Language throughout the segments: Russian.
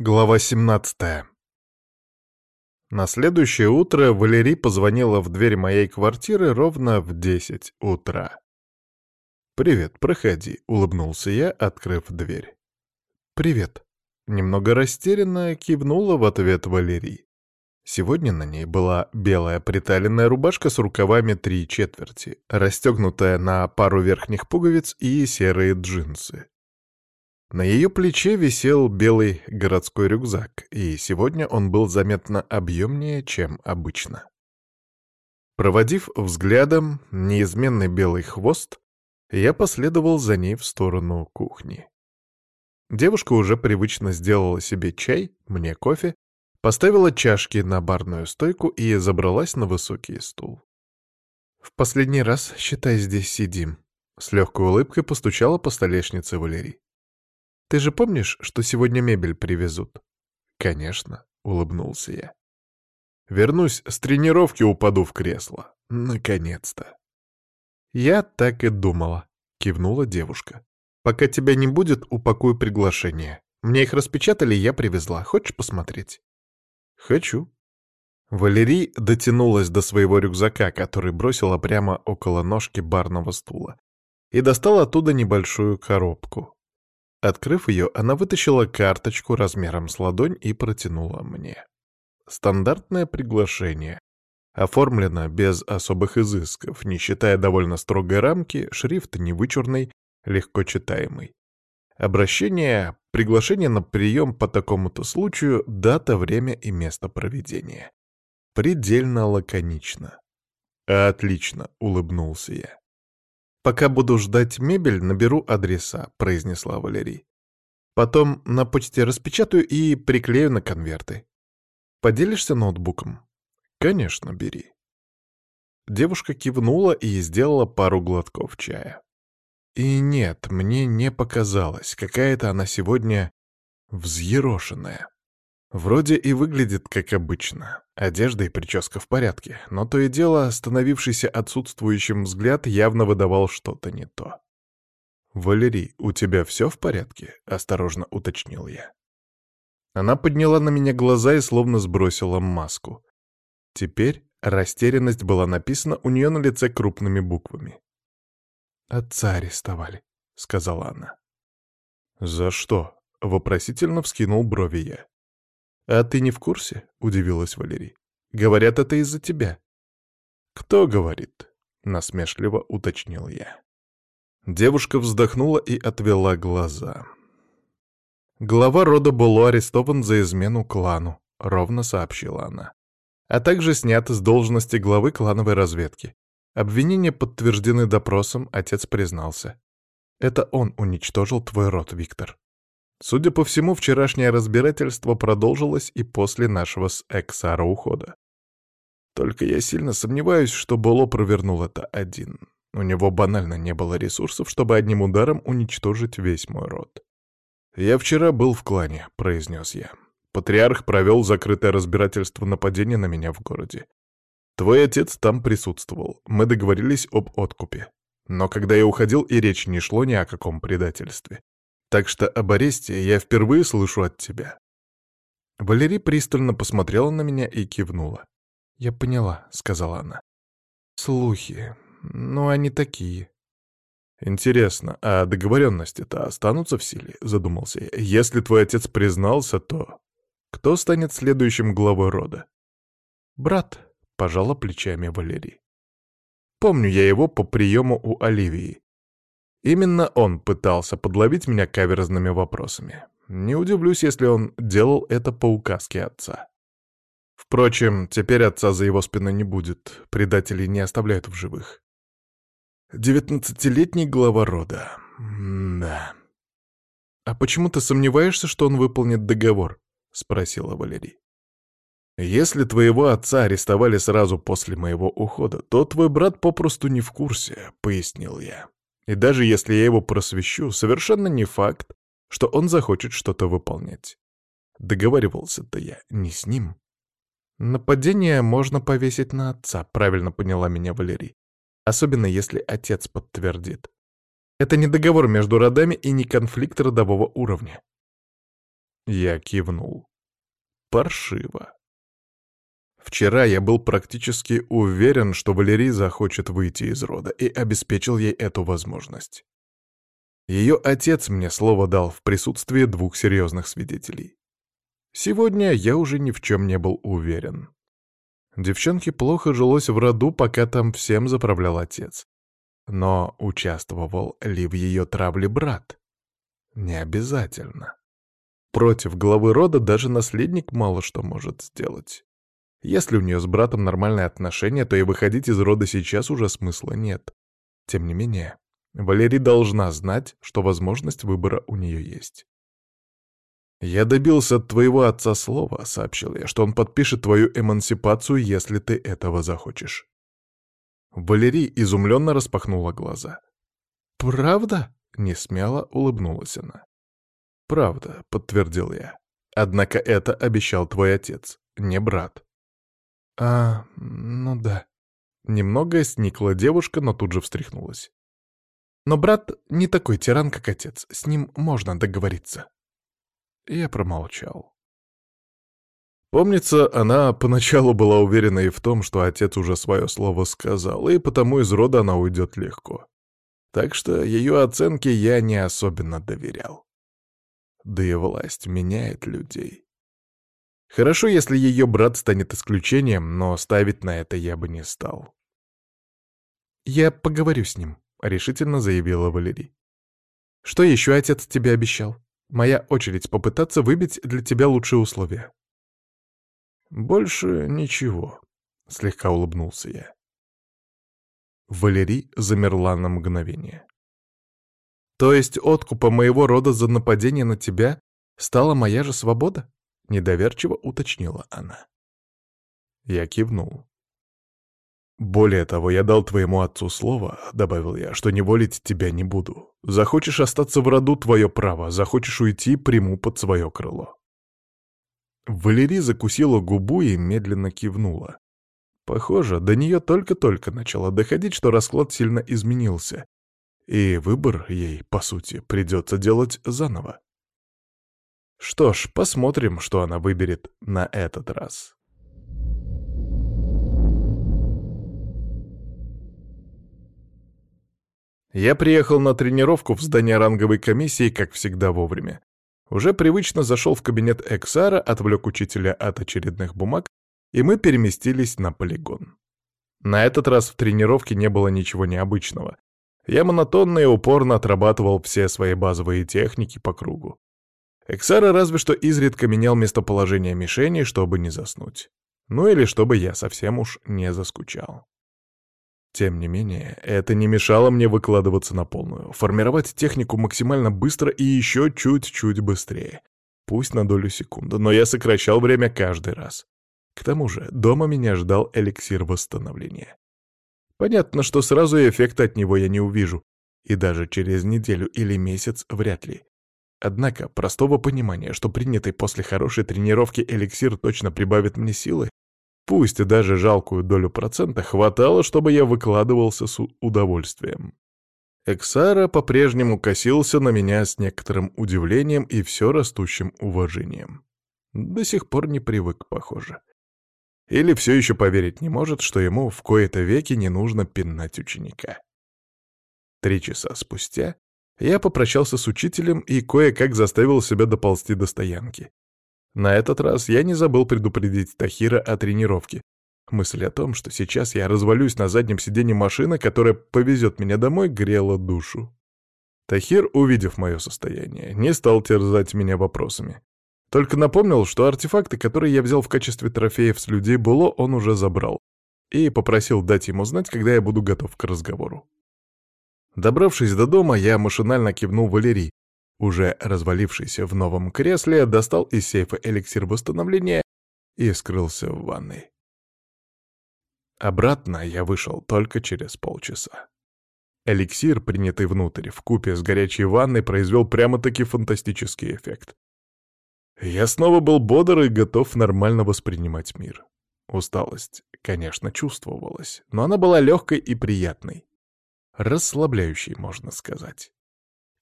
Глава 17 На следующее утро Валерий позвонила в дверь моей квартиры ровно в 10 утра. «Привет, проходи», — улыбнулся я, открыв дверь. «Привет», — немного растерянно кивнула в ответ Валерий. Сегодня на ней была белая приталенная рубашка с рукавами три четверти, расстегнутая на пару верхних пуговиц и серые джинсы. На ее плече висел белый городской рюкзак, и сегодня он был заметно объемнее, чем обычно. Проводив взглядом неизменный белый хвост, я последовал за ней в сторону кухни. Девушка уже привычно сделала себе чай, мне кофе, поставила чашки на барную стойку и забралась на высокий стул. «В последний раз, считай, здесь сидим», — с легкой улыбкой постучала по столешнице Валерий. Ты же помнишь, что сегодня мебель привезут?» «Конечно», — улыбнулся я. «Вернусь с тренировки, упаду в кресло. Наконец-то». «Я так и думала», — кивнула девушка. «Пока тебя не будет, упакую приглашение. Мне их распечатали, я привезла. Хочешь посмотреть?» «Хочу». Валерий дотянулась до своего рюкзака, который бросила прямо около ножки барного стула, и достала оттуда небольшую коробку. Открыв ее, она вытащила карточку размером с ладонь и протянула мне. Стандартное приглашение. Оформлено без особых изысков, не считая довольно строгой рамки, шрифт невычурный, легко читаемый. Обращение, приглашение на прием по такому-то случаю, дата, время и место проведения. Предельно лаконично. «Отлично», — улыбнулся я. «Пока буду ждать мебель, наберу адреса», — произнесла Валерий. «Потом на почте распечатаю и приклею на конверты. Поделишься ноутбуком?» «Конечно, бери». Девушка кивнула и сделала пару глотков чая. И нет, мне не показалось, какая-то она сегодня взъерошенная. Вроде и выглядит как обычно. Одежда и прическа в порядке, но то и дело становившийся отсутствующим взгляд явно выдавал что-то не то. «Валерий, у тебя все в порядке?» — осторожно уточнил я. Она подняла на меня глаза и словно сбросила маску. Теперь растерянность была написана у нее на лице крупными буквами. «Отца арестовали», — сказала она. «За что?» — вопросительно вскинул брови я. «А ты не в курсе?» — удивилась Валерий. «Говорят, это из-за тебя». «Кто говорит?» — насмешливо уточнил я. Девушка вздохнула и отвела глаза. «Глава рода Було арестован за измену клану», — ровно сообщила она. «А также снят с должности главы клановой разведки. Обвинения подтверждены допросом, отец признался. Это он уничтожил твой род, Виктор. Судя по всему, вчерашнее разбирательство продолжилось и после нашего с Эксара ухода. Только я сильно сомневаюсь, что Боло провернул это один. У него банально не было ресурсов, чтобы одним ударом уничтожить весь мой род. «Я вчера был в клане», — произнес я. Патриарх провел закрытое разбирательство нападения на меня в городе. Твой отец там присутствовал. Мы договорились об откупе. Но когда я уходил, и речь не шло ни о каком предательстве. Так что об аресте я впервые слышу от тебя». Валерий пристально посмотрела на меня и кивнула. «Я поняла», — сказала она. «Слухи. Ну, они такие». «Интересно, а договоренности-то останутся в силе?» — задумался я. «Если твой отец признался, то кто станет следующим главой рода?» «Брат», — пожала плечами Валерий. «Помню я его по приему у Оливии. Именно он пытался подловить меня каверзными вопросами. Не удивлюсь, если он делал это по указке отца. Впрочем, теперь отца за его спиной не будет, предателей не оставляют в живых. Девятнадцатилетний глава рода. М да. «А почему ты сомневаешься, что он выполнит договор?» — спросила Валерий. «Если твоего отца арестовали сразу после моего ухода, то твой брат попросту не в курсе», — пояснил я. И даже если я его просвещу, совершенно не факт, что он захочет что-то выполнять. Договаривался-то я не с ним. Нападение можно повесить на отца, правильно поняла меня Валерий. Особенно если отец подтвердит. Это не договор между родами и не конфликт родового уровня. Я кивнул. Паршиво. Вчера я был практически уверен, что Валерий захочет выйти из рода, и обеспечил ей эту возможность. Ее отец мне слово дал в присутствии двух серьезных свидетелей. Сегодня я уже ни в чем не был уверен. Девчонке плохо жилось в роду, пока там всем заправлял отец. Но участвовал ли в ее травле брат? Не обязательно. Против главы рода даже наследник мало что может сделать. Если у нее с братом нормальные отношения, то и выходить из рода сейчас уже смысла нет. Тем не менее, Валерий должна знать, что возможность выбора у нее есть. «Я добился от твоего отца слова», — сообщил я, — «что он подпишет твою эмансипацию, если ты этого захочешь». Валерий изумленно распахнула глаза. «Правда?» — несмело улыбнулась она. «Правда», — подтвердил я. «Однако это обещал твой отец, не брат». «А, ну да». Немного сникла девушка, но тут же встряхнулась. «Но брат не такой тиран, как отец. С ним можно договориться». Я промолчал. Помнится, она поначалу была уверена и в том, что отец уже свое слово сказал, и потому из рода она уйдет легко. Так что ее оценке я не особенно доверял. Да и власть меняет людей. Хорошо, если ее брат станет исключением, но ставить на это я бы не стал. «Я поговорю с ним», — решительно заявила Валерий. «Что еще отец тебе обещал? Моя очередь попытаться выбить для тебя лучшие условия». «Больше ничего», — слегка улыбнулся я. Валерий замерла на мгновение. «То есть откупа моего рода за нападение на тебя стала моя же свобода?» — недоверчиво уточнила она. Я кивнул. «Более того, я дал твоему отцу слово, — добавил я, — что не волить тебя не буду. Захочешь остаться в роду — твое право, захочешь уйти — приму под свое крыло». Валерий закусила губу и медленно кивнула. Похоже, до нее только-только начало доходить, что расклад сильно изменился, и выбор ей, по сути, придется делать заново. Что ж, посмотрим, что она выберет на этот раз. Я приехал на тренировку в здание ранговой комиссии, как всегда, вовремя. Уже привычно зашел в кабинет Эксара, отвлек учителя от очередных бумаг, и мы переместились на полигон. На этот раз в тренировке не было ничего необычного. Я монотонно и упорно отрабатывал все свои базовые техники по кругу. Эксара разве что изредка менял местоположение мишени, чтобы не заснуть. Ну или чтобы я совсем уж не заскучал. Тем не менее, это не мешало мне выкладываться на полную, формировать технику максимально быстро и еще чуть-чуть быстрее. Пусть на долю секунды, но я сокращал время каждый раз. К тому же, дома меня ждал эликсир восстановления. Понятно, что сразу эффекта от него я не увижу, и даже через неделю или месяц вряд ли. Однако простого понимания, что принятый после хорошей тренировки эликсир точно прибавит мне силы, пусть и даже жалкую долю процента, хватало, чтобы я выкладывался с удовольствием. Эксара по-прежнему косился на меня с некоторым удивлением и все растущим уважением. До сих пор не привык, похоже. Или все еще поверить не может, что ему в кои-то веки не нужно пинать ученика. Три часа спустя я попрощался с учителем и кое-как заставил себя доползти до стоянки. На этот раз я не забыл предупредить Тахира о тренировке. Мысль о том, что сейчас я развалюсь на заднем сиденье машины, которая повезет меня домой, грела душу. Тахир, увидев мое состояние, не стал терзать меня вопросами. Только напомнил, что артефакты, которые я взял в качестве трофеев с людей Було, он уже забрал, и попросил дать ему знать, когда я буду готов к разговору. Добравшись до дома, я машинально кивнул Валерий. Уже развалившийся в новом кресле, достал из сейфа эликсир восстановления и скрылся в ванной. Обратно я вышел только через полчаса. Эликсир, принятый внутрь, в купе с горячей ванной, произвел прямо-таки фантастический эффект. Я снова был бодр и готов нормально воспринимать мир. Усталость, конечно, чувствовалась, но она была легкой и приятной расслабляющий, можно сказать.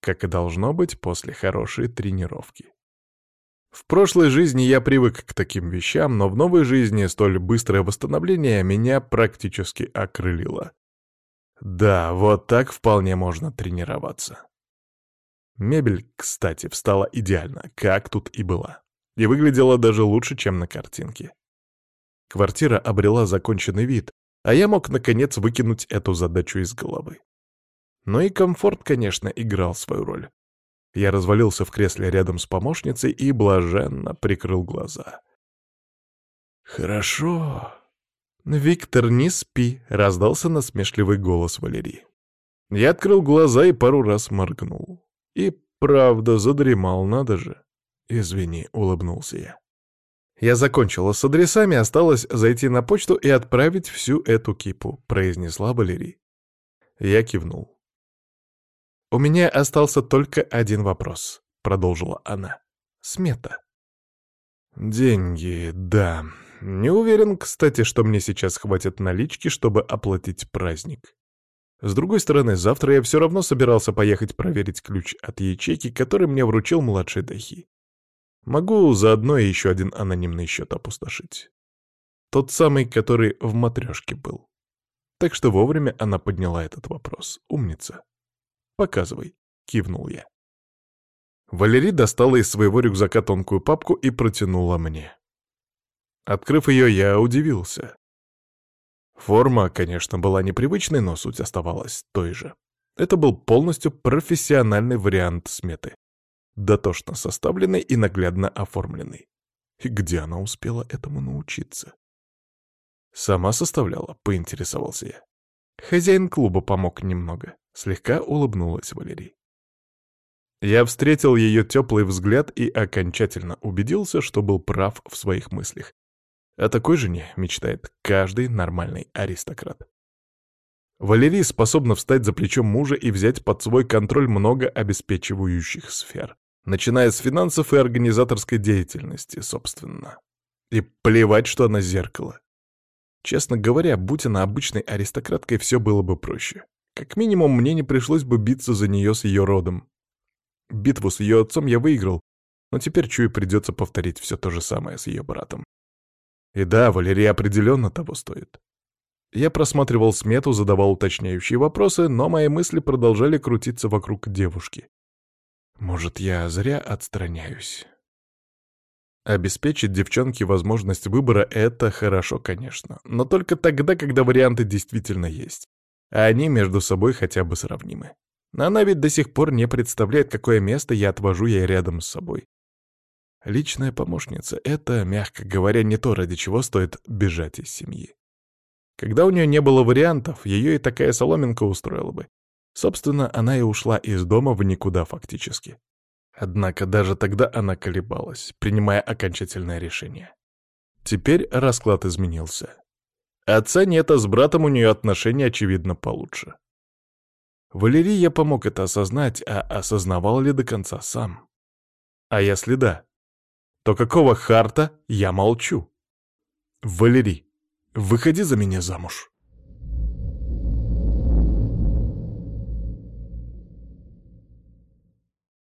Как и должно быть после хорошей тренировки. В прошлой жизни я привык к таким вещам, но в новой жизни столь быстрое восстановление меня практически окрылило. Да, вот так вполне можно тренироваться. Мебель, кстати, встала идеально, как тут и была. И выглядела даже лучше, чем на картинке. Квартира обрела законченный вид, а я мог, наконец, выкинуть эту задачу из головы. Но и комфорт, конечно, играл свою роль. Я развалился в кресле рядом с помощницей и блаженно прикрыл глаза. «Хорошо». «Виктор, не спи», — раздался насмешливый голос Валерии. Я открыл глаза и пару раз моргнул. И правда задремал, надо же. «Извини», — улыбнулся я. «Я закончила с адресами, осталось зайти на почту и отправить всю эту кипу», — произнесла Валерий. Я кивнул. «У меня остался только один вопрос», — продолжила она. «Смета». «Деньги, да. Не уверен, кстати, что мне сейчас хватит налички, чтобы оплатить праздник. С другой стороны, завтра я все равно собирался поехать проверить ключ от ячейки, который мне вручил младший Дахи. Могу заодно еще один анонимный счет опустошить. Тот самый, который в матрешке был. Так что вовремя она подняла этот вопрос. Умница. «Показывай», — кивнул я. Валерий достала из своего рюкзака тонкую папку и протянула мне. Открыв ее, я удивился. Форма, конечно, была непривычной, но суть оставалась той же. Это был полностью профессиональный вариант сметы. Дотошно составленный и наглядно оформленный. И где она успела этому научиться? Сама составляла, поинтересовался я. Хозяин клуба помог немного. Слегка улыбнулась Валерий. Я встретил ее теплый взгляд и окончательно убедился, что был прав в своих мыслях. О такой жене мечтает каждый нормальный аристократ. Валерий способна встать за плечом мужа и взять под свой контроль много обеспечивающих сфер, начиная с финансов и организаторской деятельности, собственно. И плевать, что она зеркало. Честно говоря, будь она обычной аристократкой, все было бы проще. Как минимум, мне не пришлось бы биться за нее с ее родом. Битву с ее отцом я выиграл, но теперь, чую, придется повторить все то же самое с ее братом. И да, Валерия определенно того стоит. Я просматривал смету, задавал уточняющие вопросы, но мои мысли продолжали крутиться вокруг девушки. Может, я зря отстраняюсь? Обеспечить девчонке возможность выбора — это хорошо, конечно, но только тогда, когда варианты действительно есть а они между собой хотя бы сравнимы. Она ведь до сих пор не представляет, какое место я отвожу ей рядом с собой. Личная помощница — это, мягко говоря, не то, ради чего стоит бежать из семьи. Когда у нее не было вариантов, ее и такая соломинка устроила бы. Собственно, она и ушла из дома в никуда фактически. Однако даже тогда она колебалась, принимая окончательное решение. Теперь расклад изменился. Отца нет, а с братом у нее отношения, очевидно, получше. Валерий я помог это осознать, а осознавал ли до конца сам? А если да, то какого харта я молчу? Валерий, выходи за меня замуж.